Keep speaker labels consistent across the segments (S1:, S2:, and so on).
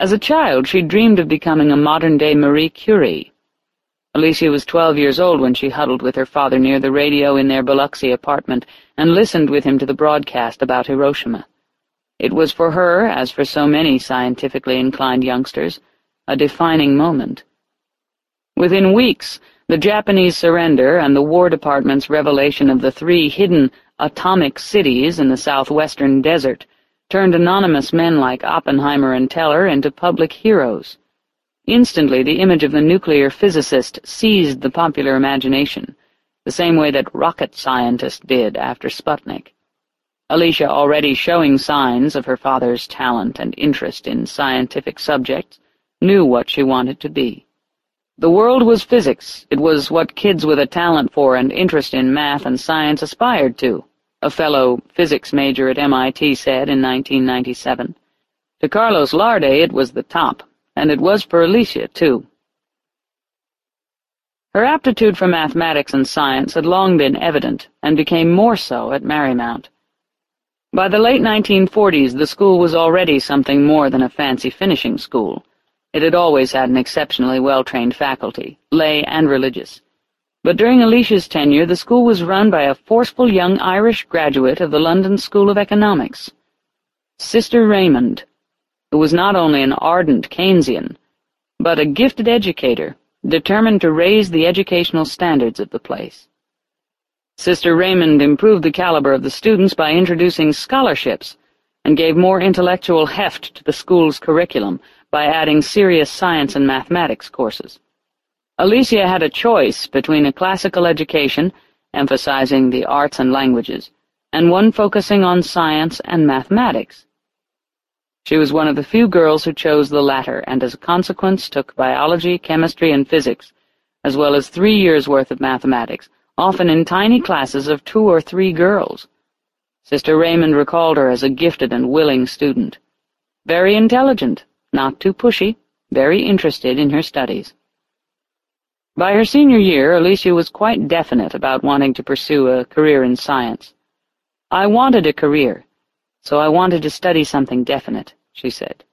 S1: As a child, she dreamed of becoming a modern-day Marie Curie. Alicia was twelve years old when she huddled with her father near the radio in their Biloxi apartment and listened with him to the broadcast about Hiroshima. It was for her, as for so many scientifically inclined youngsters, a defining moment. Within weeks, the Japanese surrender and the War Department's revelation of the three hidden atomic cities in the southwestern desert turned anonymous men like Oppenheimer and Teller into public heroes. Instantly, the image of the nuclear physicist seized the popular imagination, the same way that rocket scientists did after Sputnik. Alicia, already showing signs of her father's talent and interest in scientific subjects, knew what she wanted to be. The world was physics. It was what kids with a talent for and interest in math and science aspired to a fellow physics major at MIT said in 1997. To Carlos Larde it was the top, and it was for Alicia, too. Her aptitude for mathematics and science had long been evident, and became more so at Marymount. By the late 1940s, the school was already something more than a fancy finishing school. It had always had an exceptionally well-trained faculty, lay and religious but during Alicia's tenure the school was run by a forceful young Irish graduate of the London School of Economics, Sister Raymond, who was not only an ardent Keynesian, but a gifted educator, determined to raise the educational standards of the place. Sister Raymond improved the caliber of the students by introducing scholarships and gave more intellectual heft to the school's curriculum by adding serious science and mathematics courses. Alicia had a choice between a classical education, emphasizing the arts and languages, and one focusing on science and mathematics. She was one of the few girls who chose the latter, and as a consequence took biology, chemistry, and physics, as well as three years' worth of mathematics, often in tiny classes of two or three girls. Sister Raymond recalled her as a gifted and willing student. Very intelligent, not too pushy, very interested in her studies. By her senior year, Alicia was quite definite about wanting to pursue a career in science. I wanted a career, so I wanted to study something definite, she said.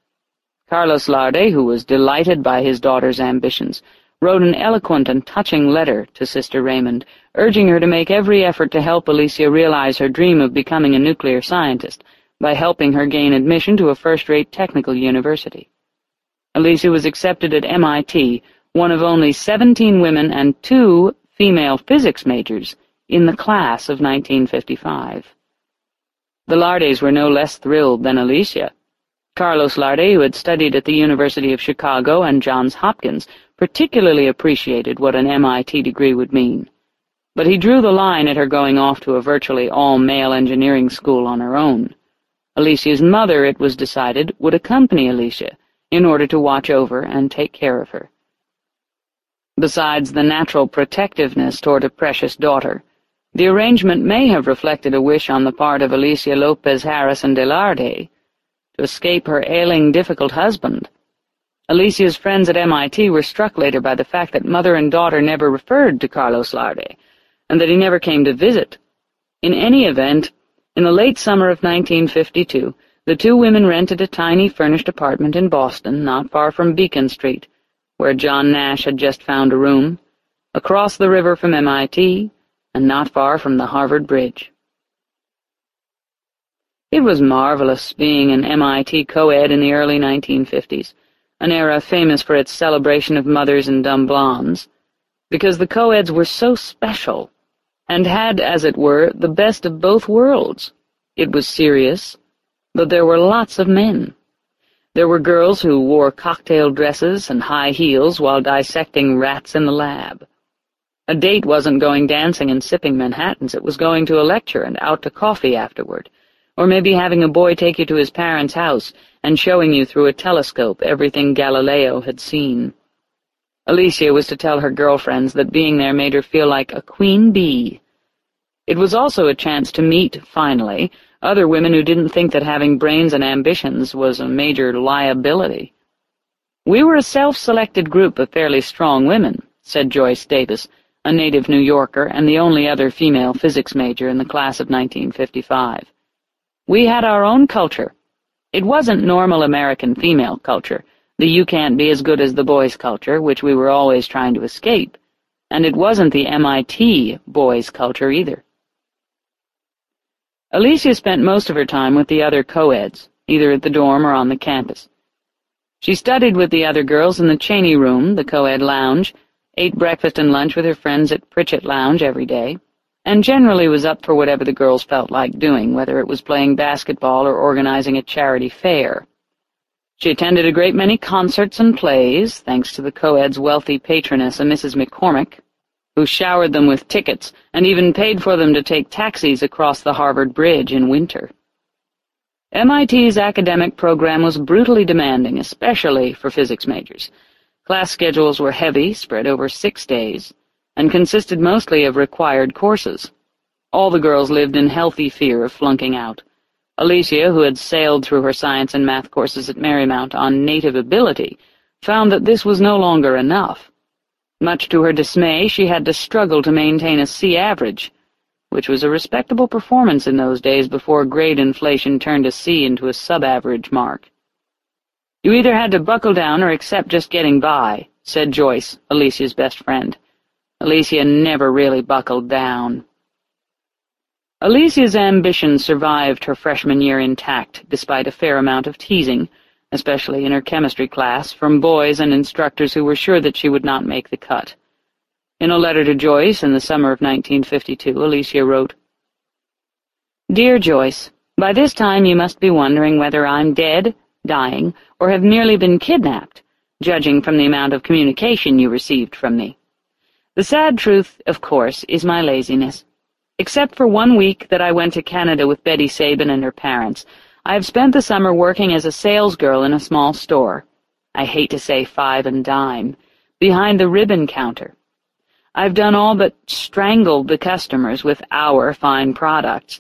S1: Carlos Larde, who was delighted by his daughter's ambitions, wrote an eloquent and touching letter to Sister Raymond, urging her to make every effort to help Alicia realize her dream of becoming a nuclear scientist by helping her gain admission to a first-rate technical university. Alicia was accepted at MIT, one of only seventeen women and two female physics majors in the class of 1955. The Lardes were no less thrilled than Alicia. Carlos Larde, who had studied at the University of Chicago and Johns Hopkins, particularly appreciated what an MIT degree would mean. But he drew the line at her going off to a virtually all-male engineering school on her own. Alicia's mother, it was decided, would accompany Alicia in order to watch over and take care of her. Besides the natural protectiveness toward a precious daughter, the arrangement may have reflected a wish on the part of Alicia Lopez Harrison de Larde to escape her ailing, difficult husband. Alicia's friends at MIT were struck later by the fact that mother and daughter never referred to Carlos Larde, and that he never came to visit. In any event, in the late summer of 1952, the two women rented a tiny furnished apartment in Boston, not far from Beacon Street, where John Nash had just found a room, across the river from MIT, and not far from the Harvard Bridge. It was marvelous being an MIT co-ed in the early 1950s, an era famous for its celebration of mothers and dumb blondes, because the co-eds were so special, and had, as it were, the best of both worlds. It was serious, but there were lots of men. There were girls who wore cocktail dresses and high heels while dissecting rats in the lab. A date wasn't going dancing and sipping Manhattans, it was going to a lecture and out to coffee afterward, or maybe having a boy take you to his parents' house and showing you through a telescope everything Galileo had seen. Alicia was to tell her girlfriends that being there made her feel like a queen bee. It was also a chance to meet, finally, other women who didn't think that having brains and ambitions was a major liability. We were a self-selected group of fairly strong women, said Joyce Davis, a native New Yorker and the only other female physics major in the class of 1955. We had our own culture. It wasn't normal American female culture, the you can't be as good as the boys culture, which we were always trying to escape, and it wasn't the MIT boys culture either. Alicia spent most of her time with the other co-eds, either at the dorm or on the campus. She studied with the other girls in the Cheney room, the co-ed lounge, ate breakfast and lunch with her friends at Pritchett Lounge every day, and generally was up for whatever the girls felt like doing, whether it was playing basketball or organizing a charity fair. She attended a great many concerts and plays, thanks to the co-ed's wealthy patroness, a Mrs. McCormick, who showered them with tickets and even paid for them to take taxis across the Harvard Bridge in winter. MIT's academic program was brutally demanding, especially for physics majors. Class schedules were heavy, spread over six days, and consisted mostly of required courses. All the girls lived in healthy fear of flunking out. Alicia, who had sailed through her science and math courses at Marymount on native ability, found that this was no longer enough. Much to her dismay, she had to struggle to maintain a C average, which was a respectable performance in those days before grade inflation turned a C into a sub-average mark. You either had to buckle down or accept just getting by, said Joyce, Alicia's best friend. Alicia never really buckled down. Alicia's ambition survived her freshman year intact, despite a fair amount of teasing, especially in her chemistry class, from boys and instructors who were sure that she would not make the cut. In a letter to Joyce in the summer of 1952, Alicia wrote, Dear Joyce, by this time you must be wondering whether I'm dead, dying, or have merely been kidnapped, judging from the amount of communication you received from me. The sad truth, of course, is my laziness. Except for one week that I went to Canada with Betty Sabin and her parents, I have spent the summer working as a salesgirl in a small store. I hate to say five and dime, behind the ribbon counter. I've done all but strangled the customers with our fine products.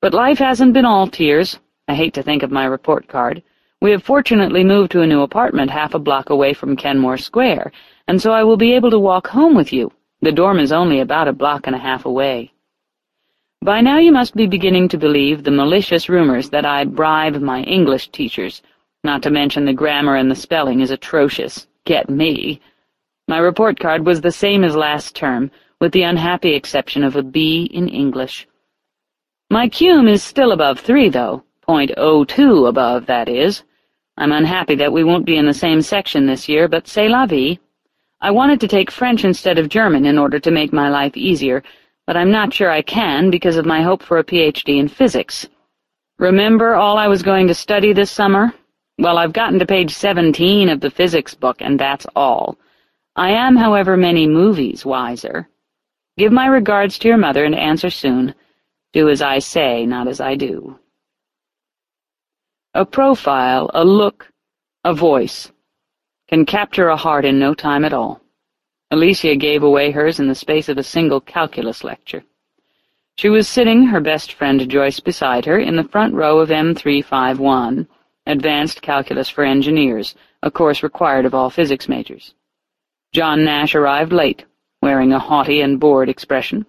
S1: But life hasn't been all tears. I hate to think of my report card. We have fortunately moved to a new apartment half a block away from Kenmore Square, and so I will be able to walk home with you. The dorm is only about a block and a half away. By now you must be beginning to believe the malicious rumors that I bribe my English teachers, not to mention the grammar and the spelling is atrocious. Get me. My report card was the same as last term, with the unhappy exception of a B in English. My cum is still above three, though, point oh two above, that is. I'm unhappy that we won't be in the same section this year, but c'est la vie. I wanted to take French instead of German in order to make my life easier, but I'm not sure I can because of my hope for a Ph.D. in physics. Remember all I was going to study this summer? Well, I've gotten to page 17 of the physics book, and that's all. I am, however, many movies wiser. Give my regards to your mother and answer soon. Do as I say, not as I do. A profile, a look, a voice can capture a heart in no time at all. Alicia gave away hers in the space of a single calculus lecture. She was sitting, her best friend Joyce beside her, in the front row of M351, Advanced Calculus for Engineers, a course required of all physics majors. John Nash arrived late, wearing a haughty and bored expression.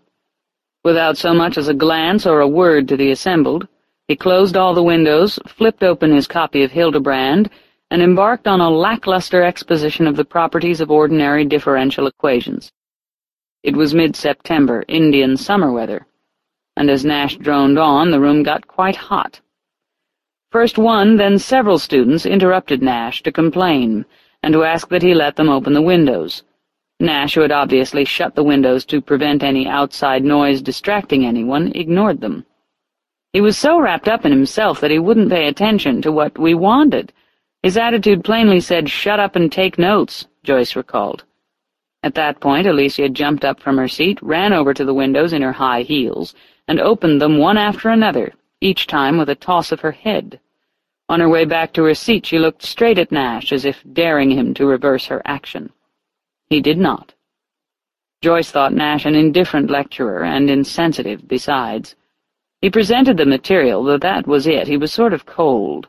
S1: Without so much as a glance or a word to the assembled, he closed all the windows, flipped open his copy of Hildebrand, and embarked on a lackluster exposition of the properties of ordinary differential equations. It was mid-September, Indian summer weather, and as Nash droned on, the room got quite hot. First one, then several students interrupted Nash to complain, and to ask that he let them open the windows. Nash, who had obviously shut the windows to prevent any outside noise distracting anyone, ignored them. He was so wrapped up in himself that he wouldn't pay attention to what we wanted, his attitude plainly said, shut up and take notes, Joyce recalled. At that point, Alicia jumped up from her seat, ran over to the windows in her high heels, and opened them one after another, each time with a toss of her head. On her way back to her seat, she looked straight at Nash, as if daring him to reverse her action. He did not. Joyce thought Nash an indifferent lecturer, and insensitive besides. He presented the material, though that was it, he was sort of cold.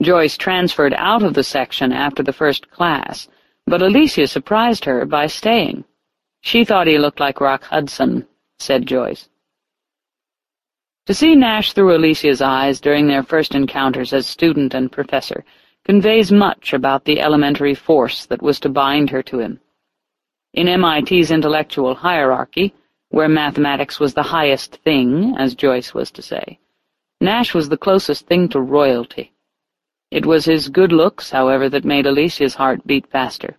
S1: Joyce transferred out of the section after the first class, but Alicia surprised her by staying. She thought he looked like Rock Hudson, said Joyce. To see Nash through Alicia's eyes during their first encounters as student and professor conveys much about the elementary force that was to bind her to him. In MIT's intellectual hierarchy, where mathematics was the highest thing, as Joyce was to say, Nash was the closest thing to royalty. It was his good looks, however, that made Alicia's heart beat faster.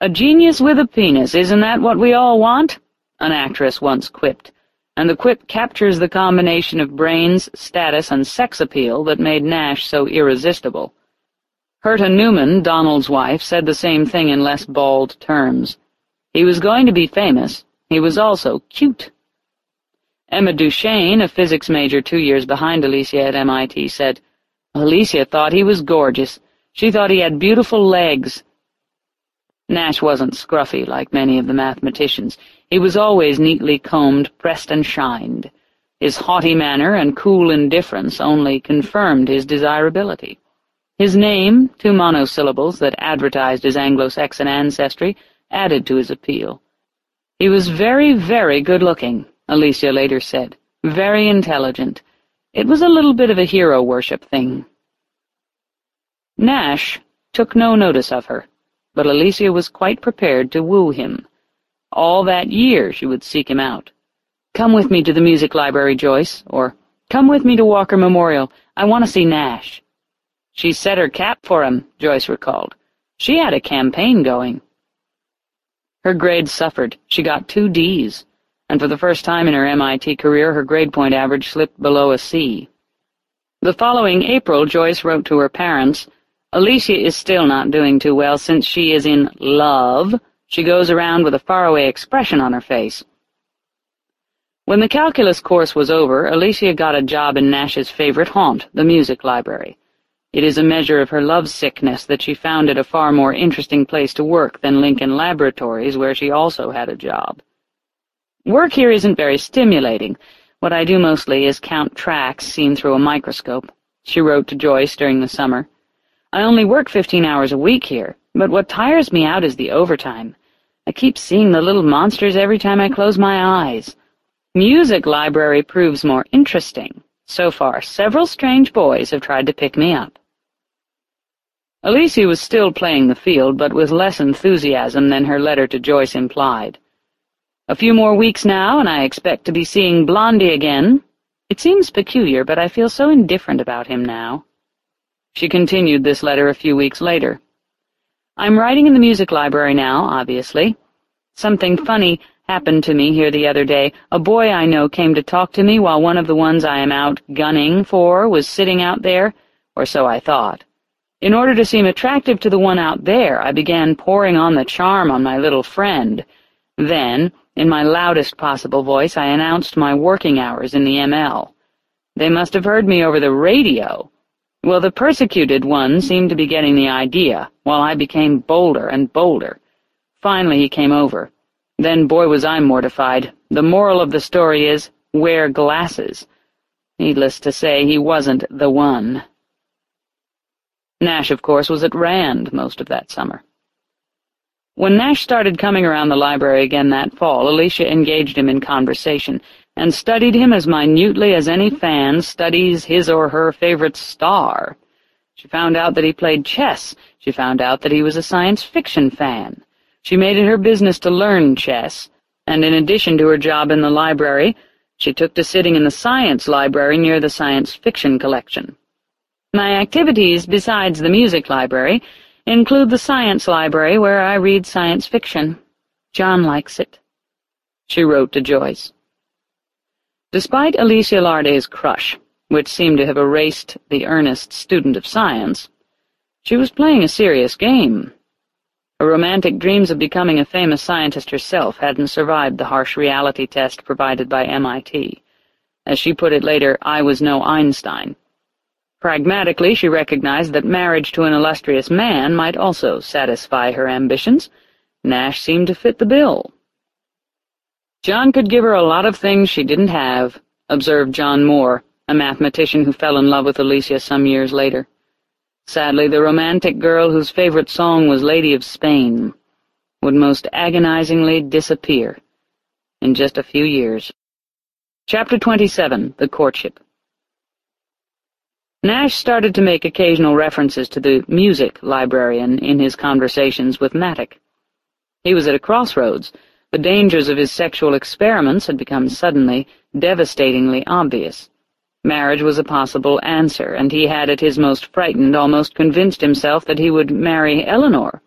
S1: A genius with a penis, isn't that what we all want? An actress once quipped, and the quip captures the combination of brains, status, and sex appeal that made Nash so irresistible. Herta Newman, Donald's wife, said the same thing in less bald terms. He was going to be famous. He was also cute. Emma Duchesne, a physics major two years behind Alicia at MIT, said, Alicia thought he was gorgeous. She thought he had beautiful legs. Nash wasn't scruffy like many of the mathematicians. He was always neatly combed, pressed and shined. His haughty manner and cool indifference only confirmed his desirability. His name, two monosyllables that advertised his Anglo-Saxon ancestry, added to his appeal. He was very, very good-looking, Alicia later said. Very intelligent. It was a little bit of a hero worship thing. Nash took no notice of her but Alicia was quite prepared to woo him. All that year she would seek him out. Come with me to the music library, Joyce, or Come with me to Walker Memorial. I want to see Nash. She set her cap for him, Joyce recalled. She had a campaign going. Her grades suffered. She got two Ds, and for the first time in her MIT career her grade point average slipped below a C. The following April, Joyce wrote to her parents, Alicia is still not doing too well since she is in love. She goes around with a faraway expression on her face. When the calculus course was over, Alicia got a job in Nash's favorite haunt, the music library. It is a measure of her love-sickness that she found it a far more interesting place to work than Lincoln Laboratories, where she also had a job. Work here isn't very stimulating. What I do mostly is count tracks seen through a microscope, she wrote to Joyce during the summer. I only work fifteen hours a week here, but what tires me out is the overtime. I keep seeing the little monsters every time I close my eyes. Music library proves more interesting. So far, several strange boys have tried to pick me up. Alicia was still playing the field, but with less enthusiasm than her letter to Joyce implied. A few more weeks now, and I expect to be seeing Blondie again. It seems peculiar, but I feel so indifferent about him now. She continued this letter a few weeks later. I'm writing in the music library now, obviously. Something funny happened to me here the other day. A boy I know came to talk to me while one of the ones I am out gunning for was sitting out there, or so I thought. In order to seem attractive to the one out there, I began pouring on the charm on my little friend. Then, in my loudest possible voice, I announced my working hours in the ML. They must have heard me over the radio, well, the persecuted one seemed to be getting the idea, while I became bolder and bolder. Finally he came over. Then, boy, was I mortified. The moral of the story is, wear glasses. Needless to say, he wasn't the one. Nash, of course, was at Rand most of that summer. When Nash started coming around the library again that fall, Alicia engaged him in conversation, and studied him as minutely as any fan studies his or her favorite star. She found out that he played chess. She found out that he was a science fiction fan. She made it her business to learn chess, and in addition to her job in the library, she took to sitting in the science library near the science fiction collection. My activities, besides the music library, include the science library where I read science fiction. John likes it. She wrote to Joyce. Despite Alicia Larde's crush, which seemed to have erased the earnest student of science, she was playing a serious game. Her romantic dreams of becoming a famous scientist herself hadn't survived the harsh reality test provided by MIT. As she put it later, I was no Einstein. Pragmatically, she recognized that marriage to an illustrious man might also satisfy her ambitions. Nash seemed to fit the bill. John could give her a lot of things she didn't have, observed John Moore, a mathematician who fell in love with Alicia some years later. Sadly, the romantic girl whose favorite song was Lady of Spain would most agonizingly disappear in just a few years. Chapter 27 The Courtship Nash started to make occasional references to the music librarian in his conversations with Mattuck. He was at a crossroads. The dangers of his sexual experiments had become suddenly, devastatingly obvious. Marriage was a possible answer, and he had at his most frightened almost convinced himself that he would marry Eleanor.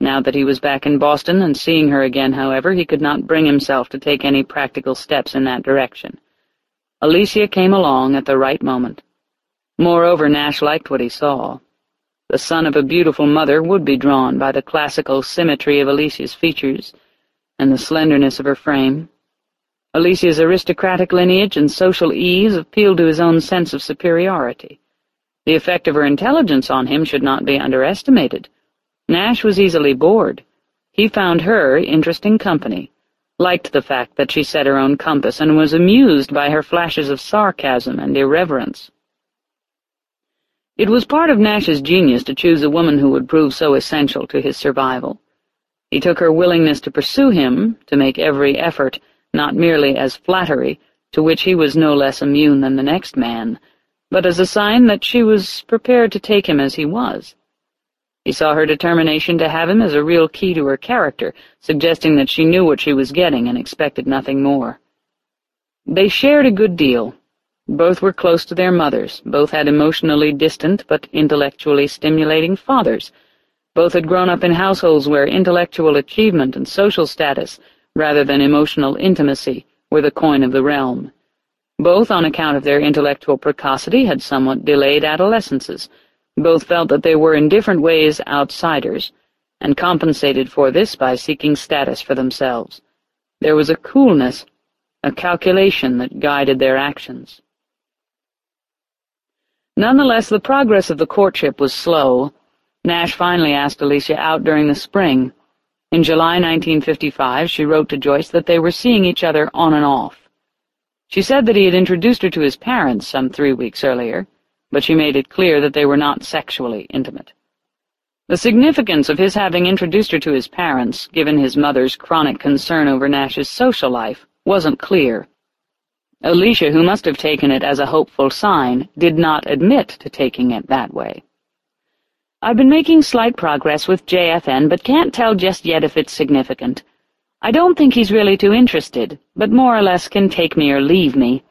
S1: Now that he was back in Boston and seeing her again, however, he could not bring himself to take any practical steps in that direction. Alicia came along at the right moment. Moreover, Nash liked what he saw. The son of a beautiful mother would be drawn by the classical symmetry of Alicia's features and the slenderness of her frame. Alicia's aristocratic lineage and social ease appealed to his own sense of superiority. The effect of her intelligence on him should not be underestimated. Nash was easily bored. He found her interesting company, liked the fact that she set her own compass, and was amused by her flashes of sarcasm and irreverence. It was part of Nash's genius to choose a woman who would prove so essential to his survival. He took her willingness to pursue him, to make every effort, not merely as flattery, to which he was no less immune than the next man, but as a sign that she was prepared to take him as he was. He saw her determination to have him as a real key to her character, suggesting that she knew what she was getting and expected nothing more. They shared a good deal, both were close to their mothers, both had emotionally distant but intellectually stimulating fathers. Both had grown up in households where intellectual achievement and social status, rather than emotional intimacy, were the coin of the realm. Both, on account of their intellectual precocity, had somewhat delayed adolescences. Both felt that they were in different ways outsiders, and compensated for this by seeking status for themselves. There was a coolness, a calculation that guided their actions. Nonetheless, the progress of the courtship was slow. Nash finally asked Alicia out during the spring. In July 1955, she wrote to Joyce that they were seeing each other on and off. She said that he had introduced her to his parents some three weeks earlier, but she made it clear that they were not sexually intimate. The significance of his having introduced her to his parents, given his mother's chronic concern over Nash's social life, wasn't clear. Alicia, who must have taken it as a hopeful sign, did not admit to taking it that way. I've been making slight progress with JFN, but can't tell just yet if it's significant. I don't think he's really too interested, but more or less can take me or leave me.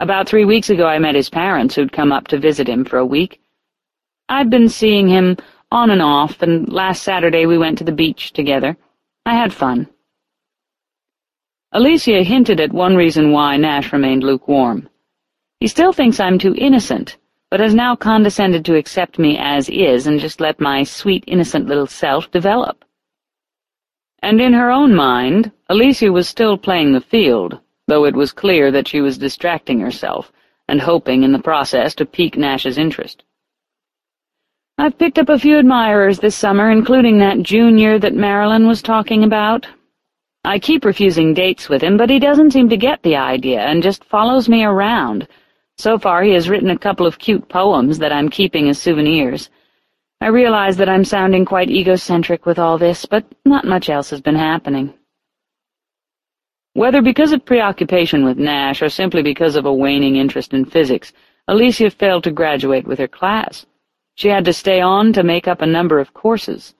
S1: About three weeks ago I met his parents, who'd come up to visit him for a week. I've been seeing him on and off, and last Saturday we went to the beach together. I had fun. Alicia hinted at one reason why Nash remained lukewarm. He still thinks I'm too innocent, but has now condescended to accept me as is and just let my sweet, innocent little self develop. And in her own mind, Alicia was still playing the field, though it was clear that she was distracting herself and hoping in the process to pique Nash's interest. I've picked up a few admirers this summer, including that junior that Marilyn was talking about, I keep refusing dates with him, but he doesn't seem to get the idea and just follows me around. So far he has written a couple of cute poems that I'm keeping as souvenirs. I realize that I'm sounding quite egocentric with all this, but not much else has been happening. Whether because of preoccupation with Nash or simply because of a waning interest in physics, Alicia failed to graduate with her class. She had to stay on to make up a number of courses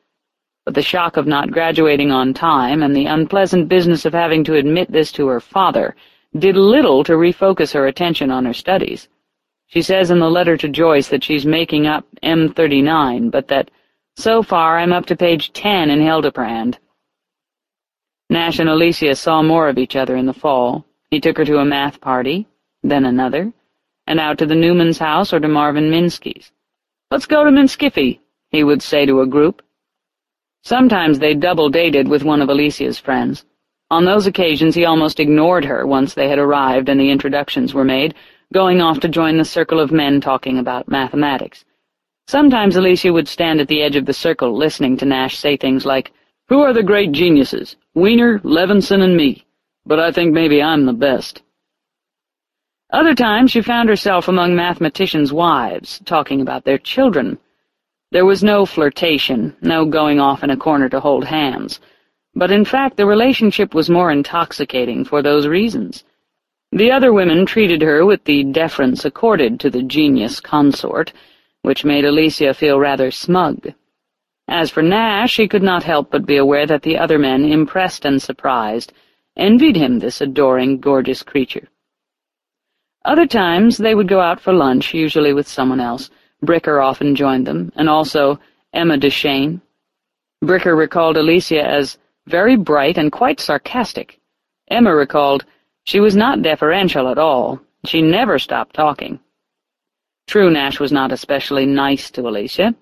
S1: but the shock of not graduating on time and the unpleasant business of having to admit this to her father did little to refocus her attention on her studies. She says in the letter to Joyce that she's making up M39, but that, so far, I'm up to page 10 in Hildebrand. Nash and Alicia saw more of each other in the fall. He took her to a math party, then another, and out to the Newman's house or to Marvin Minsky's. Let's go to Minskiffy, he would say to a group, Sometimes they double-dated with one of Alicia's friends. On those occasions he almost ignored her once they had arrived and the introductions were made, going off to join the circle of men talking about mathematics. Sometimes Alicia would stand at the edge of the circle listening to Nash say things like, Who are the great geniuses? Wiener, Levinson, and me. But I think maybe I'm the best. Other times she found herself among mathematicians' wives, talking about their children, there was no flirtation, no going off in a corner to hold hands, but in fact the relationship was more intoxicating for those reasons. The other women treated her with the deference accorded to the genius consort, which made Alicia feel rather smug. As for Nash, he could not help but be aware that the other men, impressed and surprised, envied him this adoring, gorgeous creature. Other times they would go out for lunch, usually with someone else. Bricker often joined them, and also Emma Duchesne. Bricker recalled Alicia as very bright and quite sarcastic. Emma recalled she was not deferential at all. She never stopped talking. True, Nash was not especially nice to Alicia.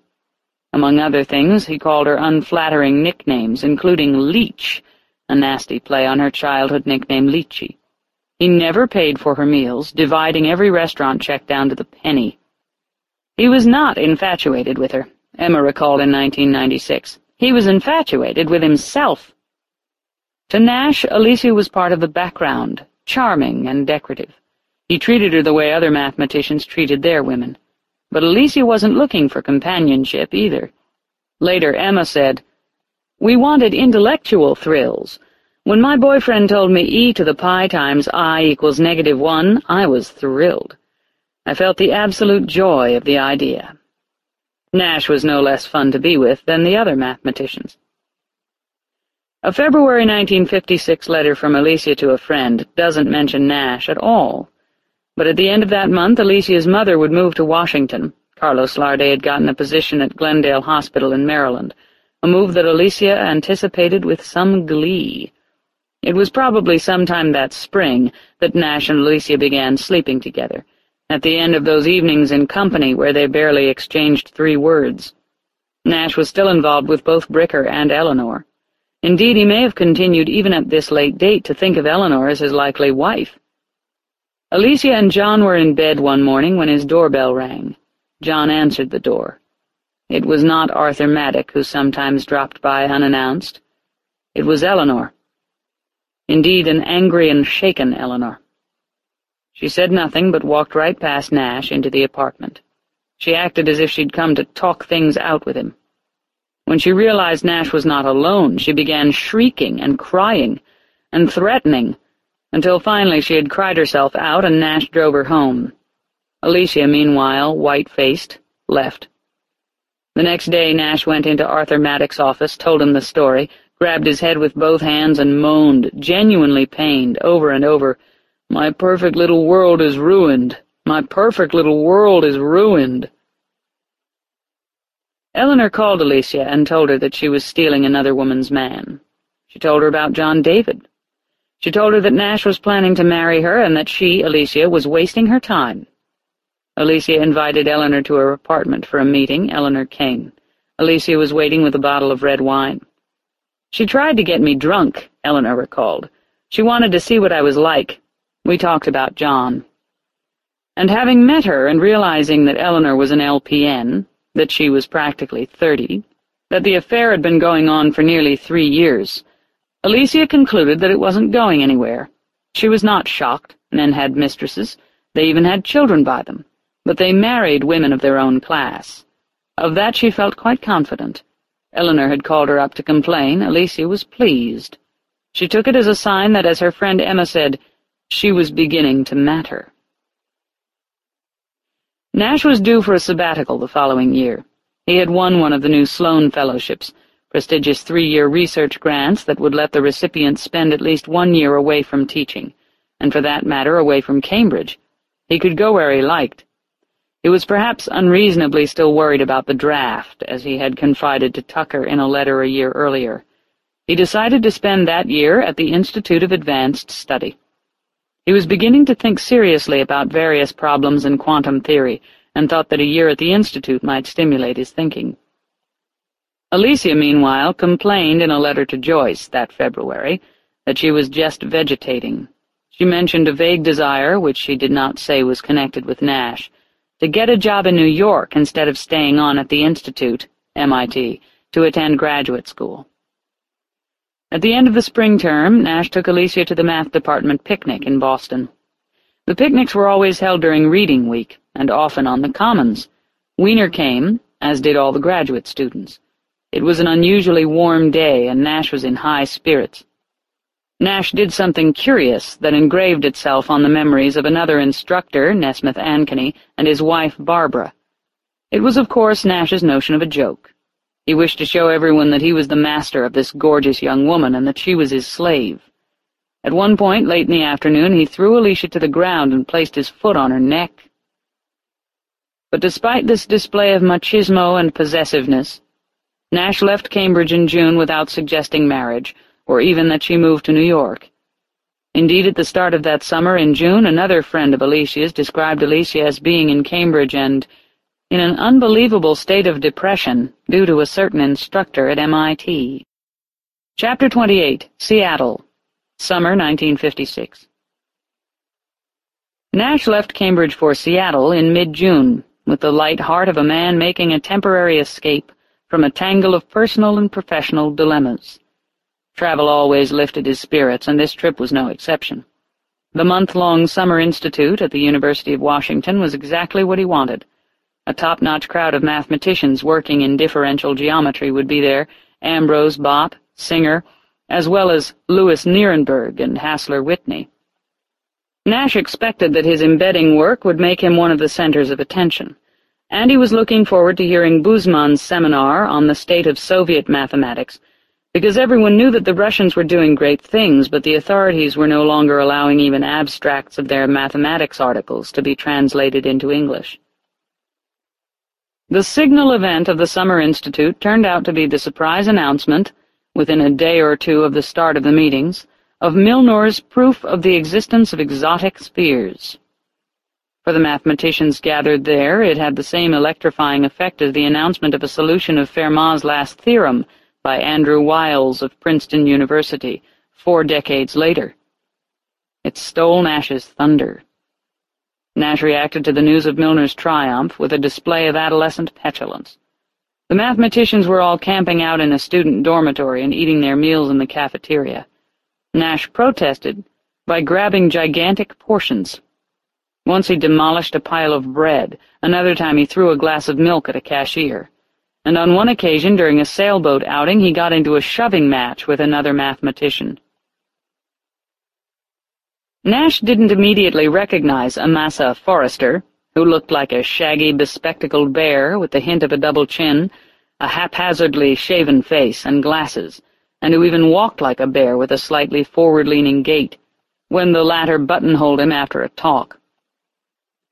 S1: Among other things, he called her unflattering nicknames, including Leech, a nasty play on her childhood nickname Leechy. He never paid for her meals, dividing every restaurant check down to the penny. He was not infatuated with her, Emma recalled in 1996. He was infatuated with himself. To Nash, Alicia was part of the background, charming and decorative. He treated her the way other mathematicians treated their women. But Alicia wasn't looking for companionship either. Later, Emma said, We wanted intellectual thrills. When my boyfriend told me e to the pi times i equals negative one, I was thrilled. I felt the absolute joy of the idea. Nash was no less fun to be with than the other mathematicians. A February 1956 letter from Alicia to a friend doesn't mention Nash at all. But at the end of that month, Alicia's mother would move to Washington. Carlos Larde had gotten a position at Glenn Dale Hospital in Maryland, a move that Alicia anticipated with some glee. It was probably sometime that spring that Nash and Alicia began sleeping together, at the end of those evenings in company where they barely exchanged three words. Nash was still involved with both Bricker and Eleanor. Indeed, he may have continued even at this late date to think of Eleanor as his likely wife. Alicia and John were in bed one morning when his doorbell rang. John answered the door. It was not Arthur Mattuck, who sometimes dropped by unannounced. It was Eleanor. Indeed, an angry and shaken Eleanor. She said nothing, but walked right past Nash into the apartment. She acted as if she'd come to talk things out with him. When she realized Nash was not alone, she began shrieking and crying and threatening, until finally she had cried herself out and Nash drove her home. Alicia, meanwhile, white-faced, left. The next day Nash went into Arthur Mattuck's office, told him the story, grabbed his head with both hands and moaned, genuinely pained, over and over, My perfect little world is ruined. My perfect little world is ruined. Eleanor called Alicia and told her that she was stealing another woman's man. She told her about John David. She told her that Nash was planning to marry her and that she, Alicia, was wasting her time. Alicia invited Eleanor to her apartment for a meeting. Eleanor came. Alicia was waiting with a bottle of red wine. She tried to get me drunk, Eleanor recalled. She wanted to see what I was like. We talked about John. And having met her and realizing that Eleanor was an LPN, that she was practically thirty, that the affair had been going on for nearly three years. Alicia concluded that it wasn't going anywhere. She was not shocked. Men had mistresses. They even had children by them. But they married women of their own class. Of that she felt quite confident. Eleanor had called her up to complain. Alicia was pleased. She took it as a sign that, as her friend Emma said, she was beginning to matter. Nash was due for a sabbatical the following year. He had won one of the new Sloan Fellowships, prestigious three-year research grants that would let the recipients spend at least one year away from teaching, and for that matter away from Cambridge. He could go where he liked. He was perhaps unreasonably still worried about the draft, as he had confided to Tucker in a letter a year earlier. He decided to spend that year at the Institute of Advanced Study. He was beginning to think seriously about various problems in quantum theory, and thought that a year at the Institute might stimulate his thinking. Alicia, meanwhile, complained in a letter to Joyce that February that she was just vegetating. She mentioned a vague desire, which she did not say was connected with Nash, to get a job in New York instead of staying on at the Institute, MIT, to attend graduate school. At the end of the spring term, Nash took Alicia to the math department picnic in Boston. The picnics were always held during reading week, and often on the Commons. Wiener came, as did all the graduate students. It was an unusually warm day, and Nash was in high spirits. Nash did something curious that engraved itself on the memories of another instructor, Nesmith Ankeny, and his wife, Barbara. It was, of course, Nash's notion of a joke. He wished to show everyone that he was the master of this gorgeous young woman and that she was his slave. At one point, late in the afternoon, he threw Alicia to the ground and placed his foot on her neck. But despite this display of machismo and possessiveness, Nash left Cambridge in June without suggesting marriage, or even that she move to New York. Indeed, at the start of that summer, in June, another friend of Alicia's described Alicia as being in Cambridge and in an unbelievable state of depression due to a certain instructor at MIT. Chapter 28 Seattle Summer 1956 Nash left Cambridge for Seattle in mid-June, with the light heart of a man making a temporary escape from a tangle of personal and professional dilemmas. Travel always lifted his spirits, and this trip was no exception. The month-long Summer Institute at the University of Washington was exactly what he wanted. A top-notch crowd of mathematicians working in differential geometry would be there, Ambrose Bott, Singer, as well as Louis Nirenberg and Hassler Whitney. Nash expected that his embedding work would make him one of the centers of attention, and he was looking forward to hearing Busemann's seminar on the state of Soviet mathematics because everyone knew that the Russians were doing great things, but the authorities were no longer allowing even abstracts of their mathematics articles to be translated into English. The signal event of the Summer Institute turned out to be the surprise announcement, within a day or two of the start of the meetings, of Milnor's proof of the existence of exotic spheres. For the mathematicians gathered there, it had the same electrifying effect as the announcement of a solution of Fermat's last theorem, by Andrew Wiles of Princeton University, four decades later. It stole Nash's thunder. Nash reacted to the news of Milnor's triumph with a display of adolescent petulance. The mathematicians were all camping out in a student dormitory and eating their meals in the cafeteria. Nash protested by grabbing gigantic portions. Once he demolished a pile of bread, another time he threw a glass of milk at a cashier and on one occasion during a sailboat outing he got into a shoving match with another mathematician. Nash didn't immediately recognize Amasa Forrester, who looked like a shaggy, bespectacled bear with the hint of a double chin, a haphazardly shaven face, and glasses, and who even walked like a bear with a slightly forward-leaning gait, when the latter buttonholed him after a talk.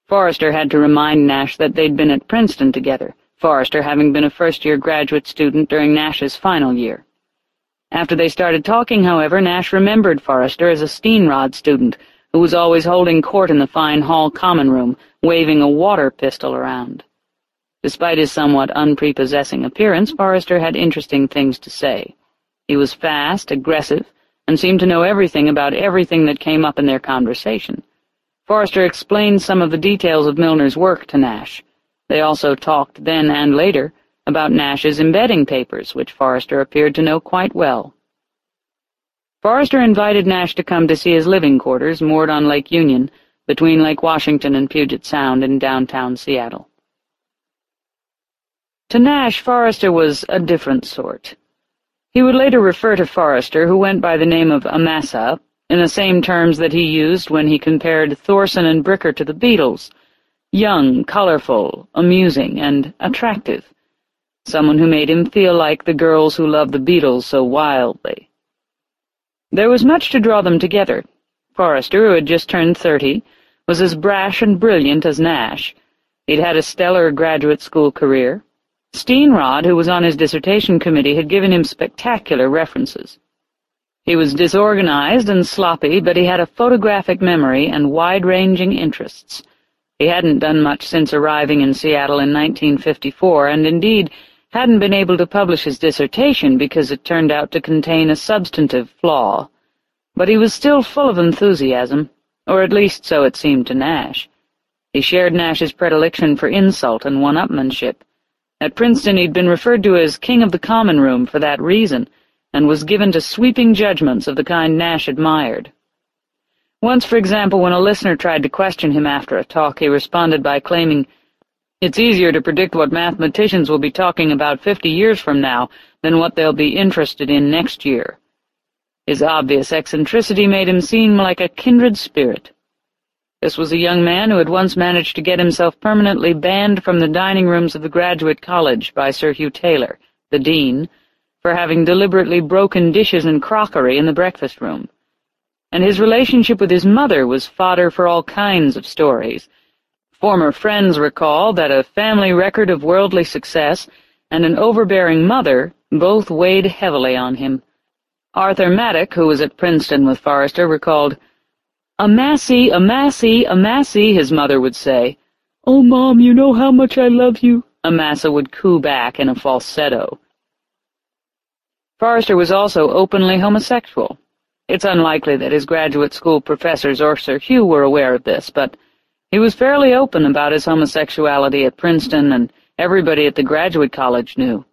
S1: Forrester had to remind Nash that they'd been at Princeton together, Forrester having been a first-year graduate student during Nash's final year. After they started talking, however, Nash remembered Forrester as a Steenrod student who was always holding court in the fine hall common room, waving a water pistol around. Despite his somewhat unprepossessing appearance, Forrester had interesting things to say. He was fast, aggressive, and seemed to know everything about everything that came up in their conversation. Forrester explained some of the details of Milnor's work to Nash, they also talked then and later about Nash's embedding papers, which Forrester appeared to know quite well. Forrester invited Nash to come to see his living quarters moored on Lake Union, between Lake Washington and Puget Sound in downtown Seattle. To Nash, Forrester was a different sort. He would later refer to Forrester, who went by the name of Amasa, in the same terms that he used when he compared Thorson and Bricker to the Beatles, young, colorful, amusing, and attractive. Someone who made him feel like the girls who loved the Beatles so wildly. There was much to draw them together. Forrester, who had just turned thirty, was as brash and brilliant as Nash. He'd had a stellar graduate school career. Steenrod, who was on his dissertation committee, had given him spectacular references. He was disorganized and sloppy, but he had a photographic memory and wide-ranging interests. He hadn't done much since arriving in Seattle in 1954, and indeed hadn't been able to publish his dissertation because it turned out to contain a substantive flaw. But he was still full of enthusiasm, or at least so it seemed to Nash. He shared Nash's predilection for insult and one-upmanship. At Princeton he'd been referred to as King of the Common Room for that reason, and was given to sweeping judgments of the kind Nash admired. Once, for example, when a listener tried to question him after a talk, he responded by claiming, It's easier to predict what mathematicians will be talking about fifty years from now than what they'll be interested in next year. His obvious eccentricity made him seem like a kindred spirit. This was a young man who had once managed to get himself permanently banned from the dining rooms of the graduate college by Sir Hugh Taylor, the dean, for having deliberately broken dishes and crockery in the breakfast room. And his relationship with his mother was fodder for all kinds of stories. Former friends recall that a family record of worldly success and an overbearing mother both weighed heavily on him. Arthur Mattuck, who was at Princeton with Forrester, recalled, Amasa, a Massey, Amasa, his mother would say. Oh, Mom, you know how much I love you, Amasa would coo back in a falsetto. Forrester was also openly homosexual. It's unlikely that his graduate school professors or Sir Hugh were aware of this, but he was fairly open about his homosexuality at Princeton, and everybody at the graduate college knew,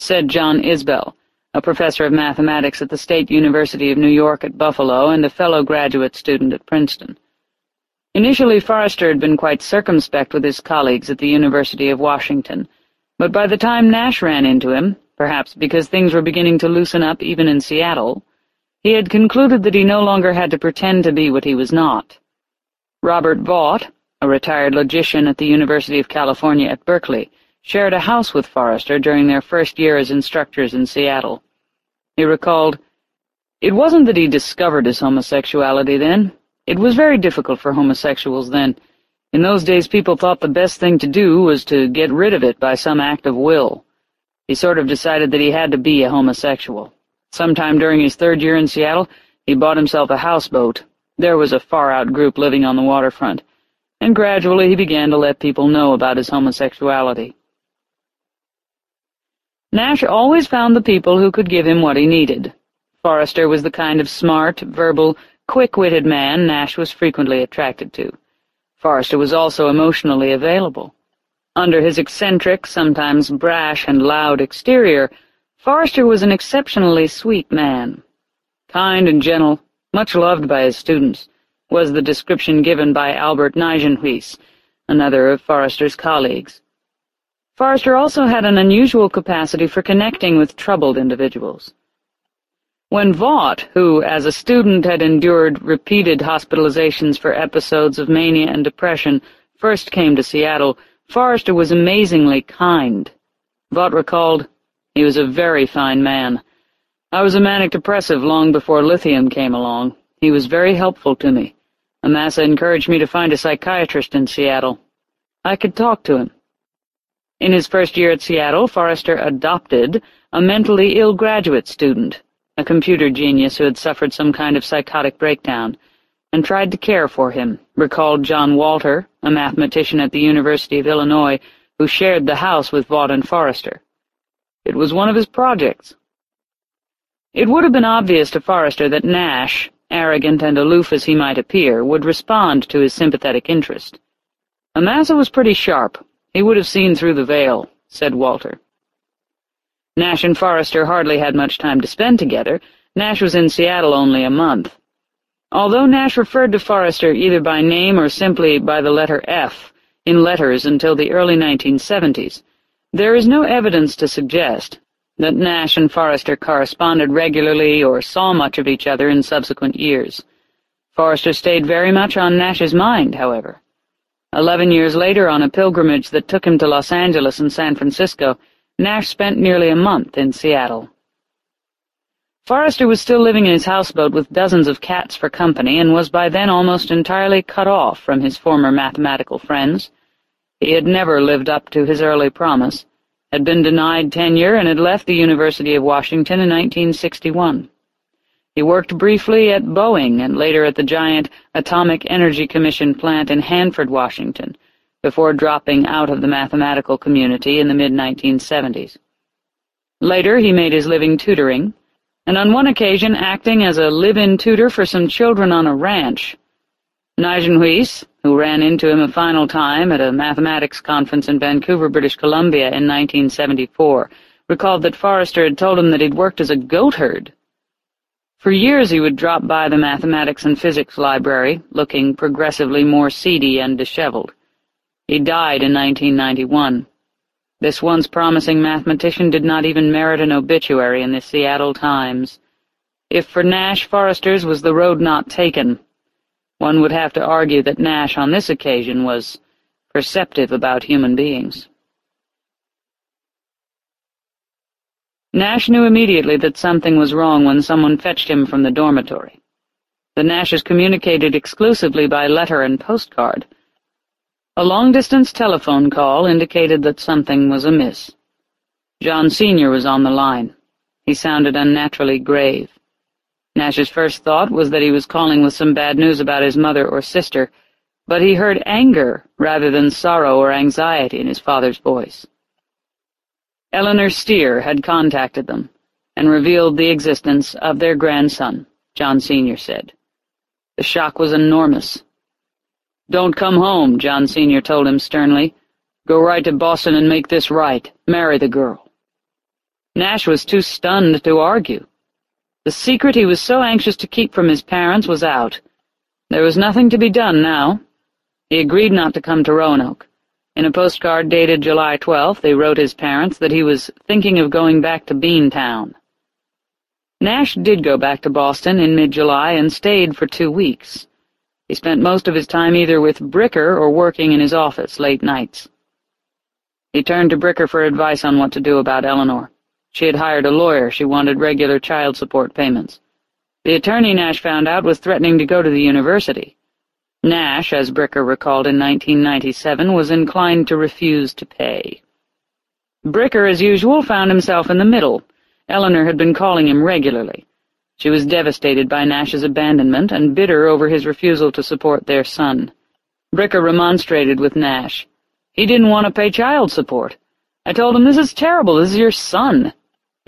S1: said John Isbell, a professor of mathematics at the State University of New York at Buffalo and a fellow graduate student at Princeton. Initially, Forrester had been quite circumspect with his colleagues at the University of Washington, but by the time Nash ran into him, perhaps because things were beginning to loosen up even in Seattle, he had concluded that he no longer had to pretend to be what he was not. Robert Vaught, a retired logician at the University of California at Berkeley, shared a house with Forrester during their first year as instructors in Seattle. He recalled, It wasn't that he discovered his homosexuality then. It was very difficult for homosexuals then. In those days people thought the best thing to do was to get rid of it by some act of will. He sort of decided that he had to be a homosexual. Sometime during his third year in Seattle, he bought himself a houseboat. There was a far-out group living on the waterfront, and gradually he began to let people know about his homosexuality. Nash always found the people who could give him what he needed. Forrester was the kind of smart, verbal, quick-witted man Nash was frequently attracted to. Forrester was also emotionally available. Under his eccentric, sometimes brash and loud exterior, Forrester was an exceptionally sweet man. Kind and gentle, much loved by his students, was the description given by Albert Nijenhuis, another of Forrester's colleagues. Forrester also had an unusual capacity for connecting with troubled individuals. When Vaught, who as a student had endured repeated hospitalizations for episodes of mania and depression, first came to Seattle, Forrester was amazingly kind. Vaught recalled, he was a very fine man. I was a manic depressive long before lithium came along. He was very helpful to me. Amasa encouraged me to find a psychiatrist in Seattle. I could talk to him. In his first year at Seattle, Forrester adopted a mentally ill graduate student, a computer genius who had suffered some kind of psychotic breakdown, and tried to care for him, recalled John Walter, a mathematician at the University of Illinois, who shared the house with Vaught and Forrester. It was one of his projects. It would have been obvious to Forrester that Nash, arrogant and aloof as he might appear, would respond to his sympathetic interest. Amasa was pretty sharp, he would have seen through the veil, said Walter. Nash and Forrester hardly had much time to spend together. Nash was in Seattle only a month. Although Nash referred to Forrester either by name or simply by the letter F in letters until the early 1970s, there is no evidence to suggest that Nash and Forrester corresponded regularly or saw much of each other in subsequent years. Forrester stayed very much on Nash's mind, however. Eleven years later, on a pilgrimage that took him to Los Angeles and San Francisco, Nash spent nearly a month in Seattle. Forrester was still living in his houseboat with dozens of cats for company and was by then almost entirely cut off from his former mathematical friends. He had never lived up to his early promise, had been denied tenure, and had left the University of Washington in 1961. He worked briefly at Boeing and later at the giant Atomic Energy Commission plant in Hanford, Washington, before dropping out of the mathematical community in the mid-1970s. Later he made his living tutoring, and on one occasion acting as a live-in tutor for some children on a ranch. Nijenhuis, who ran into him a final time at a mathematics conference in Vancouver, British Columbia in 1974, recalled that Forrester had told him that he'd worked as a goat goatherd for years he would drop by the mathematics and physics library, looking progressively more seedy and disheveled. He died in 1991. This once promising mathematician did not even merit an obituary in the Seattle Times. If for Nash, Forrester's was the road not taken. One would have to argue that Nash on this occasion was perceptive about human beings. Nash knew immediately that something was wrong when someone fetched him from the dormitory. The Nashes communicated exclusively by letter and postcard. A long-distance telephone call indicated that something was amiss. John Sr. was on the line. He sounded unnaturally grave. Nash's first thought was that he was calling with some bad news about his mother or sister, but he heard anger rather than sorrow or anxiety in his father's voice. Eleanor Stier had contacted them and revealed the existence of their grandson, John Sr. said. The shock was enormous. Don't come home, John Sr. told him sternly. Go right to Boston and make this right. Marry the girl. Nash was too stunned to argue. The secret he was so anxious to keep from his parents was out. There was nothing to be done now. He agreed not to come to Roanoke. In a postcard dated July 12th, they wrote his parents that he was thinking of going back to Beantown. Nash did go back to Boston in mid-July and stayed for two weeks. He spent most of his time either with Bricker or working in his office late nights. He turned to Bricker for advice on what to do about Eleanor. She had hired a lawyer. She wanted regular child support payments. The attorney Nash found out was threatening to go to the university. Nash, as Bricker recalled in 1997, was inclined to refuse to pay. Bricker, as usual, found himself in the middle. Eleanor had been calling him regularly. She was devastated by Nash's abandonment and bitter over his refusal to support their son. Bricker remonstrated with Nash. He didn't want to pay child support. I told him, this is terrible, this is your son.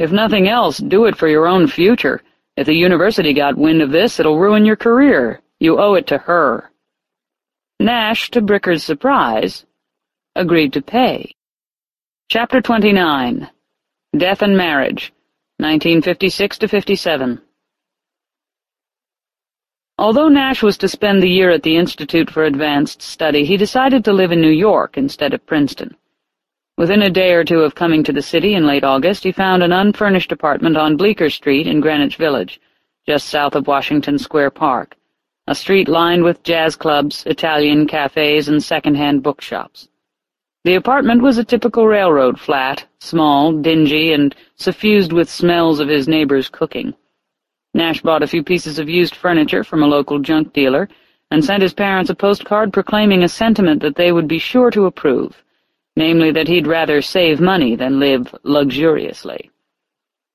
S1: If nothing else, do it for your own future. If the university got wind of this, it'll ruin your career. You owe it to her. Nash, to Bricker's surprise, agreed to pay. Chapter 29 Death and Marriage, 1956 to 57 Although Nash was to spend the year at the Institute for Advanced Study, he decided to live in New York instead of Princeton. Within a day or two of coming to the city in late August, he found an unfurnished apartment on Bleecker Street in Greenwich Village, just south of Washington Square Park, a street lined with jazz clubs, Italian cafes, and second-hand bookshops. The apartment was a typical railroad flat, small, dingy, and suffused with smells of his neighbor's cooking. Nash bought a few pieces of used furniture from a local junk dealer and sent his parents a postcard proclaiming a sentiment that they would be sure to approve, namely that he'd rather save money than live luxuriously.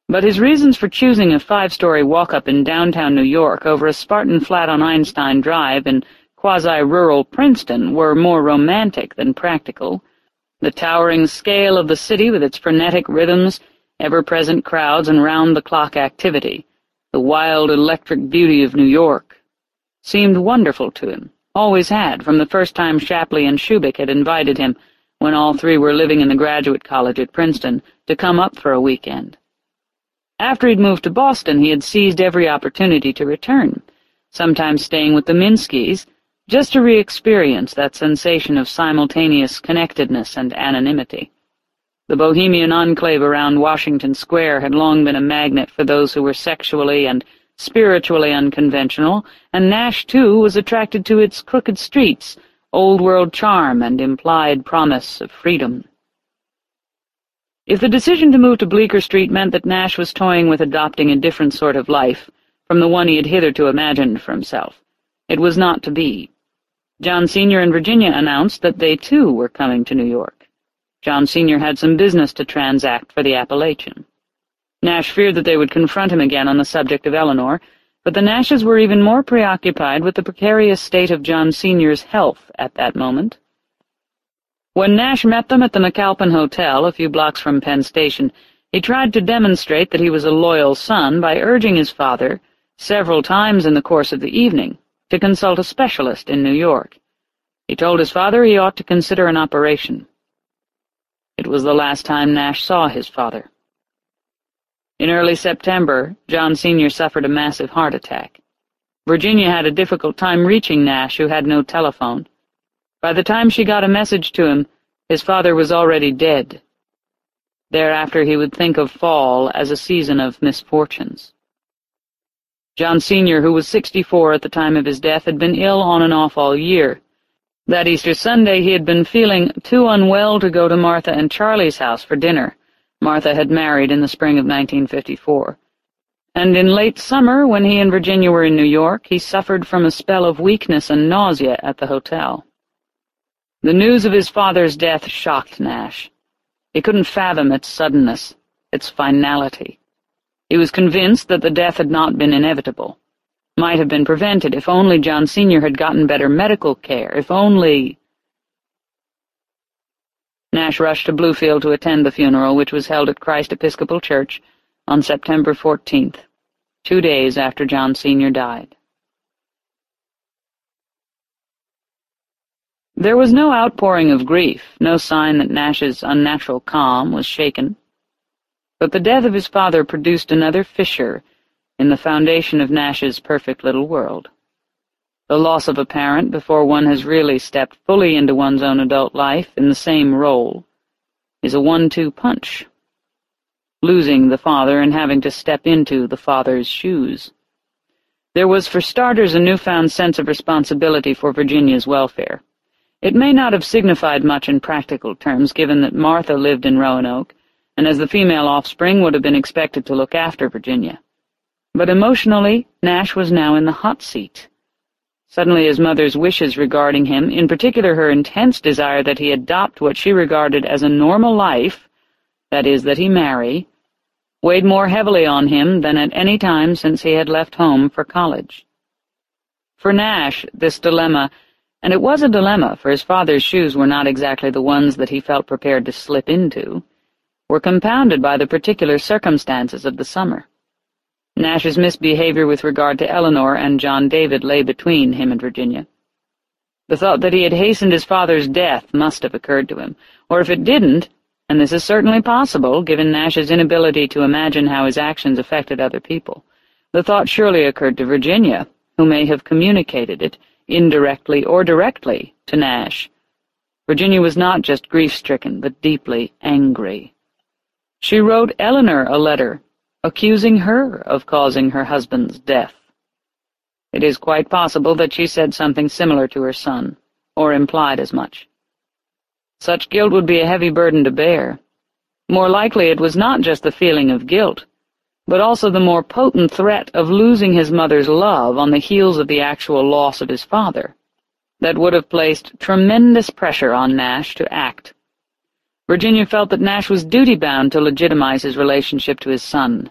S1: But his reasons for choosing a five-story walk-up in downtown New York over a Spartan flat on Einstein Drive in quasi-rural Princeton were more romantic than practical. The towering scale of the city with its frenetic rhythms, ever-present crowds, and round-the-clock activity — the wild, electric beauty of New York, seemed wonderful to him, always had, from the first time Shapley and Shubik had invited him, when all three were living in the graduate college at Princeton, to come up for a weekend. After he'd moved to Boston, he had seized every opportunity to return, sometimes staying with the Minskys, just to re-experience that sensation of simultaneous connectedness and anonymity. The bohemian enclave around Washington Square had long been a magnet for those who were sexually and spiritually unconventional, and Nash, too, was attracted to its crooked streets, old-world charm, and implied promise of freedom. If the decision to move to Bleecker Street meant that Nash was toying with adopting a different sort of life from the one he had hitherto imagined for himself, it was not to be. John Sr. and Virginia announced that they, too, were coming to New York. John Sr. had some business to transact for the Appalachian. Nash feared that they would confront him again on the subject of Eleanor, but the Nashes were even more preoccupied with the precarious state of John Sr.'s health at that moment. When Nash met them at the McAlpin Hotel, a few blocks from Penn Station, he tried to demonstrate that he was a loyal son by urging his father, several times in the course of the evening, to consult a specialist in New York. He told his father he ought to consider an operation. It was the last time Nash saw his father. In early September, John Sr. suffered a massive heart attack. Virginia had a difficult time reaching Nash, who had no telephone. By the time she got a message to him, his father was already dead. Thereafter he would think of fall as a season of misfortunes. John Sr., who was 64 at the time of his death, had been ill on and off all year. That Easter Sunday he had been feeling too unwell to go to Martha and Charlie's house for dinner. Martha had married in the spring of 1954. And in late summer, when he and Virginia were in New York, he suffered from a spell of weakness and nausea at the hotel. The news of his father's death shocked Nash. He couldn't fathom its suddenness, its finality. He was convinced that the death had not been inevitable, might have been prevented if only John Sr. had gotten better medical care, if only— Nash rushed to Bluefield to attend the funeral, which was held at Christ Episcopal Church on September 14th, two days after John Sr. died. There was no outpouring of grief, no sign that Nash's unnatural calm was shaken. But the death of his father produced another fissure in the foundation of Nash's perfect little world. The loss of a parent before one has really stepped fully into one's own adult life in the same role is a one-two punch. Losing the father and having to step into the father's shoes. There was for starters a newfound sense of responsibility for Virginia's welfare. It may not have signified much in practical terms, given that Martha lived in Roanoke, and as the female offspring would have been expected to look after Virginia. But emotionally, Nash was now in the hot seat. Suddenly his mother's wishes regarding him, in particular her intense desire that he adopt what she regarded as a normal life, that is, that he marry, weighed more heavily on him than at any time since he had left home for college. For Nash, this dilemma, and it was a dilemma, for his father's shoes were not exactly the ones that he felt prepared to slip into, were compounded by the particular circumstances of the summer. Nash's misbehavior with regard to Eleanor and John David lay between him and Virginia. The thought that he had hastened his father's death must have occurred to him, or if it didn't, and this is certainly possible, given Nash's inability to imagine how his actions affected other people, the thought surely occurred to Virginia, who may have communicated it, indirectly or directly, to Nash. Virginia was not just grief-stricken, but deeply angry. She wrote Eleanor a letter, accusing her of causing her husband's death. It is quite possible that she said something similar to her son, or implied as much. Such guilt would be a heavy burden to bear. More likely it was not just the feeling of guilt, but also the more potent threat of losing his mother's love on the heels of the actual loss of his father, that would have placed tremendous pressure on Nash to act. Virginia felt that Nash was duty-bound to legitimize his relationship to his son.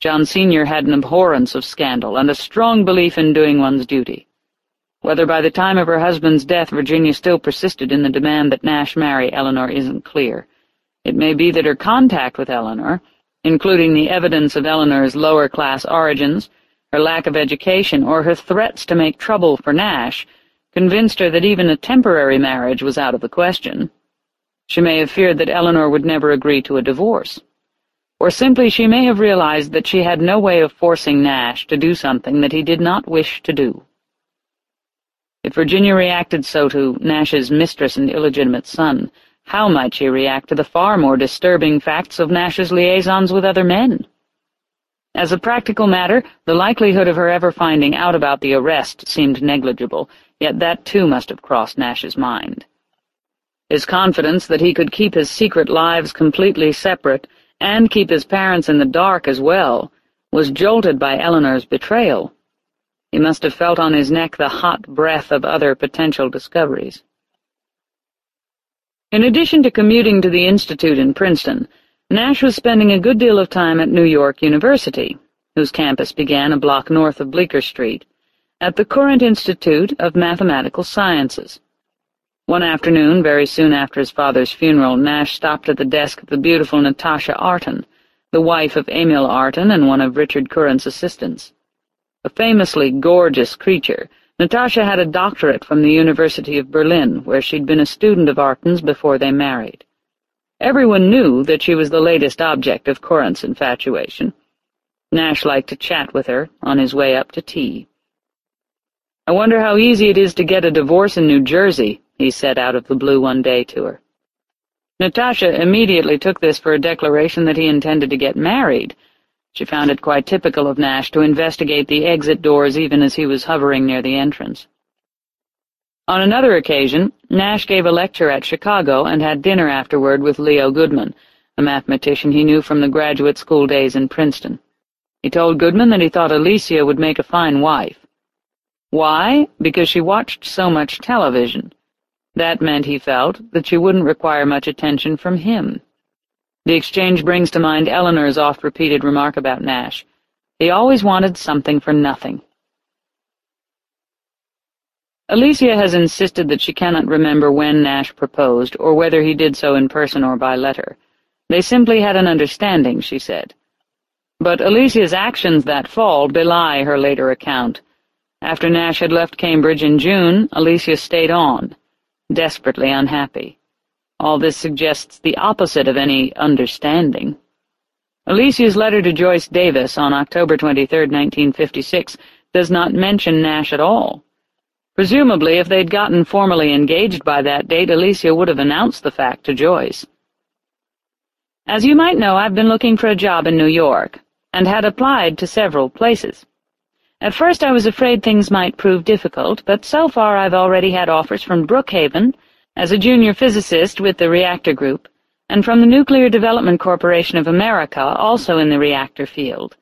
S1: John Sr. had an abhorrence of scandal and a strong belief in doing one's duty. Whether by the time of her husband's death Virginia still persisted in the demand that Nash marry Eleanor isn't clear. It may be that her contact with Eleanor, including the evidence of Eleanor's lower-class origins, her lack of education, or her threats to make trouble for Nash, convinced her that even a temporary marriage was out of the question. She may have feared that Eleanor would never agree to a divorce. Or simply she may have realized that she had no way of forcing Nash to do something that he did not wish to do. If Virginia reacted so to Nash's mistress and illegitimate son, how might she react to the far more disturbing facts of Nash's liaisons with other men? As a practical matter, the likelihood of her ever finding out about the arrest seemed negligible, yet that too must have crossed Nash's mind. His confidence that he could keep his secret lives completely separate and keep his parents in the dark as well was jolted by Eleanor's betrayal. He must have felt on his neck the hot breath of other potential discoveries. In addition to commuting to the Institute in Princeton, Nash was spending a good deal of time at New York University, whose campus began a block north of Bleecker Street, at the Courant Institute of Mathematical Sciences. One afternoon, very soon after his father's funeral, Nash stopped at the desk of the beautiful Natasha Artin, the wife of Emil Artin and one of Richard Courant's assistants. A famously gorgeous creature, Natasha had a doctorate from the University of Berlin, where she'd been a student of Artin's before they married. Everyone knew that she was the latest object of Courant's infatuation. Nash liked to chat with her on his way up to tea. I wonder how easy it is to get a divorce in New Jersey, he said out of the blue one day to her. Natasha immediately took this for a declaration that he intended to get married. She found it quite typical of Nash to investigate the exit doors even as he was hovering near the entrance. On another occasion, Nash gave a lecture at Chicago and had dinner afterward with Leo Goodman, a mathematician he knew from the graduate school days in Princeton. He told Goodman that he thought Alicia would make a fine wife. Why? Because she watched so much television. That meant, he felt, that she wouldn't require much attention from him. The exchange brings to mind Eleanor's oft-repeated remark about Nash. He always wanted something for nothing. Alicia has insisted that she cannot remember when Nash proposed, or whether he did so in person or by letter. They simply had an understanding, she said. But Alicia's actions that fall belie her later account. After Nash had left Cambridge in June, Alicia stayed on, desperately unhappy. All this suggests the opposite of any understanding. Alicia's letter to Joyce Davis on October 23, 1956, does not mention Nash at all. Presumably, if they'd gotten formally engaged by that date, Alicia would have announced the fact to Joyce. As you might know, I've been looking for a job in New York, and had applied to several places. At first I was afraid things might prove difficult, but so far I've already had offers from Brookhaven, as a junior physicist with the reactor group, and from the Nuclear Development Corporation of America, also in the reactor field.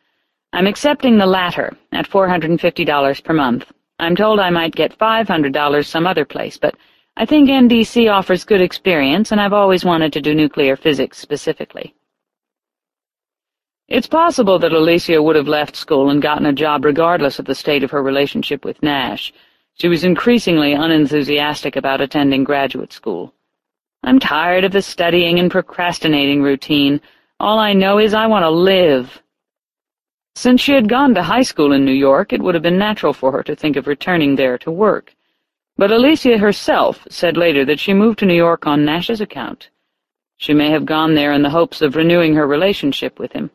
S1: I'm accepting the latter, at $450 per month. I'm told I might get $500 some other place, but I think NDC offers good experience, and I've always wanted to do nuclear physics specifically. It's possible that Alicia would have left school and gotten a job regardless of the state of her relationship with Nash. She was increasingly unenthusiastic about attending graduate school. I'm tired of the studying and procrastinating routine. All I know is I want to live. Since she had gone to high school in New York, it would have been natural for her to think of returning there to work. But Alicia herself said later that she moved to New York on Nash's account. She may have gone there in the hopes of renewing her relationship with him.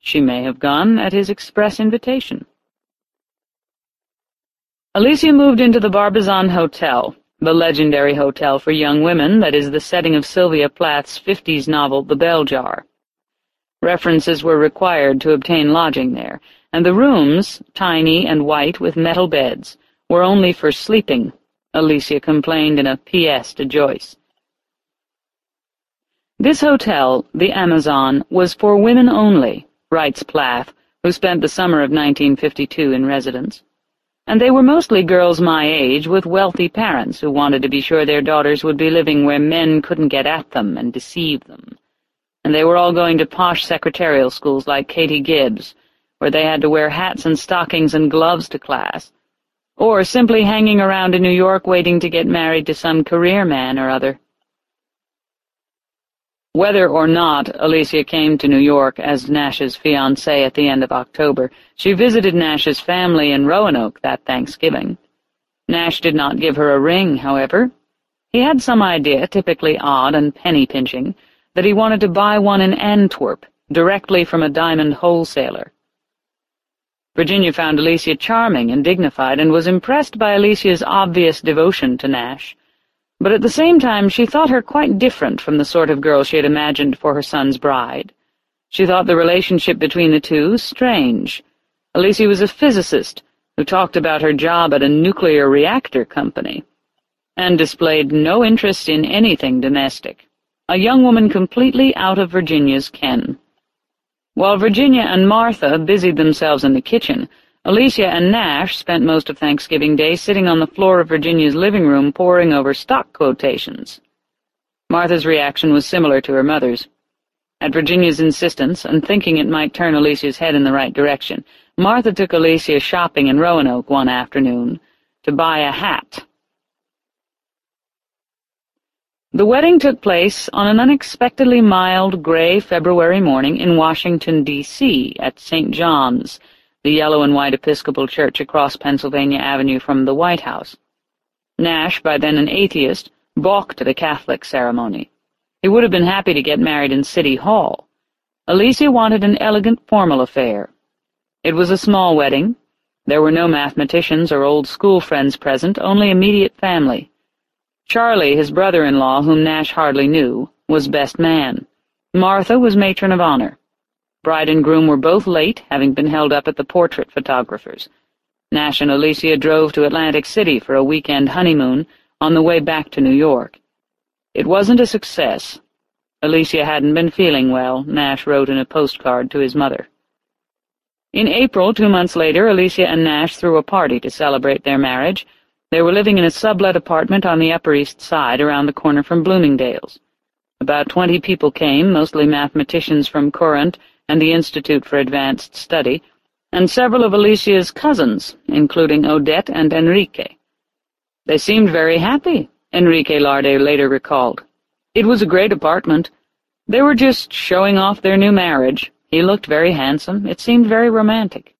S1: She may have gone at his express invitation. Alicia moved into the Barbizon Hotel, the legendary hotel for young women that is the setting of Sylvia Plath's 50s novel The Bell Jar. References were required to obtain lodging there, and the rooms, tiny and white with metal beds, were only for sleeping, Alicia complained in a P.S. to Joyce. This hotel, the Amazon, was for women only, writes Plath, who spent the summer of 1952 in residence. And they were mostly girls my age with wealthy parents who wanted to be sure their daughters would be living where men couldn't get at them and deceive them and they were all going to posh secretarial schools like Katie Gibbs, where they had to wear hats and stockings and gloves to class, or simply hanging around in New York waiting to get married to some career man or other. Whether or not Alicia came to New York as Nash's fiancée at the end of October, she visited Nash's family in Roanoke that Thanksgiving. Nash did not give her a ring, however. He had some idea, typically odd and penny-pinching, that he wanted to buy one in Antwerp, directly from a diamond wholesaler. Virginia found Alicia charming and dignified and was impressed by Alicia's obvious devotion to Nash, but at the same time she thought her quite different from the sort of girl she had imagined for her son's bride. She thought the relationship between the two strange. Alicia was a physicist who talked about her job at a nuclear reactor company, and displayed no interest in anything domestic a young woman completely out of Virginia's ken. While Virginia and Martha busied themselves in the kitchen, Alicia and Nash spent most of Thanksgiving Day sitting on the floor of Virginia's living room poring over stock quotations. Martha's reaction was similar to her mother's. At Virginia's insistence, and thinking it might turn Alicia's head in the right direction, Martha took Alicia shopping in Roanoke one afternoon to buy a hat the wedding took place on an unexpectedly mild, gray February morning in Washington, D.C., at St. John's, the yellow and white Episcopal church across Pennsylvania Avenue from the White House. Nash, by then an atheist, balked at a Catholic ceremony. He would have been happy to get married in City Hall. Alicia wanted an elegant, formal affair. It was a small wedding. There were no mathematicians or old school friends present, only immediate family. Charlie, his brother-in-law, whom Nash hardly knew, was best man. Martha was matron of honor. Bride and groom were both late, having been held up at the portrait photographer's. Nash and Alicia drove to Atlantic City for a weekend honeymoon on the way back to New York. It wasn't a success. Alicia hadn't been feeling well, Nash wrote in a postcard to his mother. In April, two months later, Alicia and Nash threw a party to celebrate their marriage. They were living in a sublet apartment on the Upper East Side, around the corner from Bloomingdale's. About twenty people came, mostly mathematicians from Courant and the Institute for Advanced Study, and several of Alicia's cousins, including Odette and Enrique. They seemed very happy, Enrique Larde later recalled. It was a great apartment. They were just showing off their new marriage. He looked very handsome. It seemed very romantic.